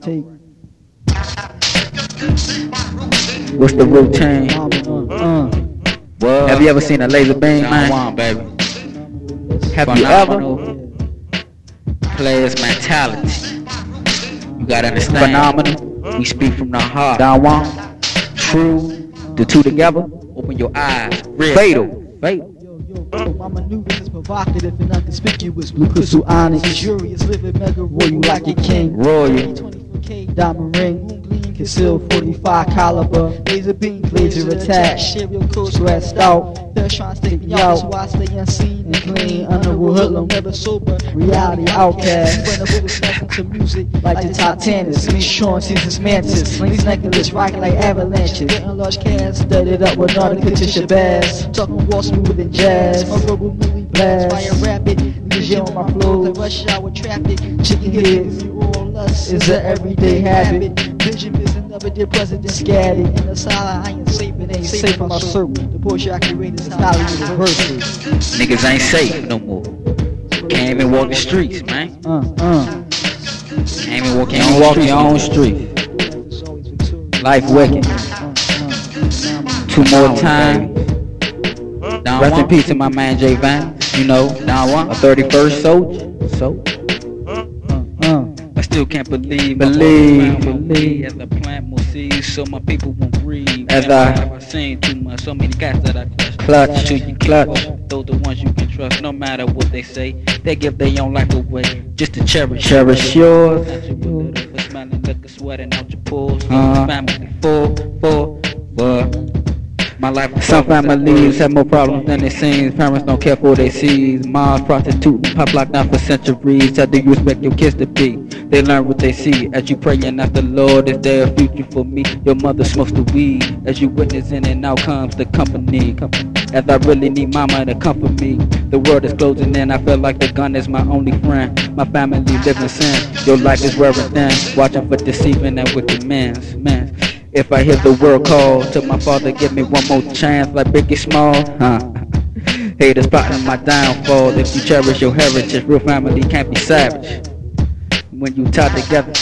Take. What's the routine? Uh, What? Have you ever seen a laser beam, man? Juan, baby. Have you ever? Players mentality. You gotta understand. Phenomenal. We speak from the heart. Don Juan. True. The two together. Open your eyes. Real. Fatal. Fatal. My maneuvers is provocative and unconspicuous. Blue crystal onyx, luxurious, living mega royal like a king. Royal. 24K diamond ring, concealed 45 caliber, laser beam, laser attack, serial code stressed out. They're trying to stick me out, so I stay unseen and clean. Underwood hoodlum, never sober, reality outcast. When the snaps into music like the Titanic, me Sean sees his mantis, slings necklace, rocking like avalanches. Getting large cast, studded up with Nautica Bass. Talking wall smoother than jazz. My verbal movie blast, fire rapid. Nigga on my flow, like rush hour traffic. Chicken heads, you all lust is an everyday habit. Vision is another dear president scattered. In the silent, I ain't safe, it ain't safe on my circle. The Porsche I created is highly universal. Niggas ain't safe no more. Can't even walk the streets, man. Uh, uh. Can't even walk your Can't own walk your own street. It's always victorious. Life wicked. Uh, uh. Two more times. Don Rest in Juan. peace to my man J Van. You know, Don Juan. a 31st soldier. So, Uh, I still can't believe. Believe, believe. As I plant will seeds, so my people won't breathe. As I- have I seen too much, so many cats that I clutch. clutch, Shoot you clutch. Those the ones you can trust, no matter what they say. They give their own life away just to cherish. Cherish yours. Not you a little for smelling liquor, sweating out your pores. Uh-huh. Family full, full, life. Some families have more problems than it seems. Parents don't care for their seeds. Moms prostituting, pop locked down for centuries. How do you expect your kids to be? They learn what they see. As you pray and ask the Lord, is there a future for me? Your mother smokes the weed. As you witness in and out comes the company. As I really need mama to comfort me. The world is closing in. I feel like the gun is my only friend. My family lives in sin. Your life is wearing thin. Watching for deceiving and wicked men. Men. If I hear the world call to my father, give me one more chance like Biggie Small. Huh. Haters plotting my downfall. If you cherish your heritage, real family can't be savage. When you tie together,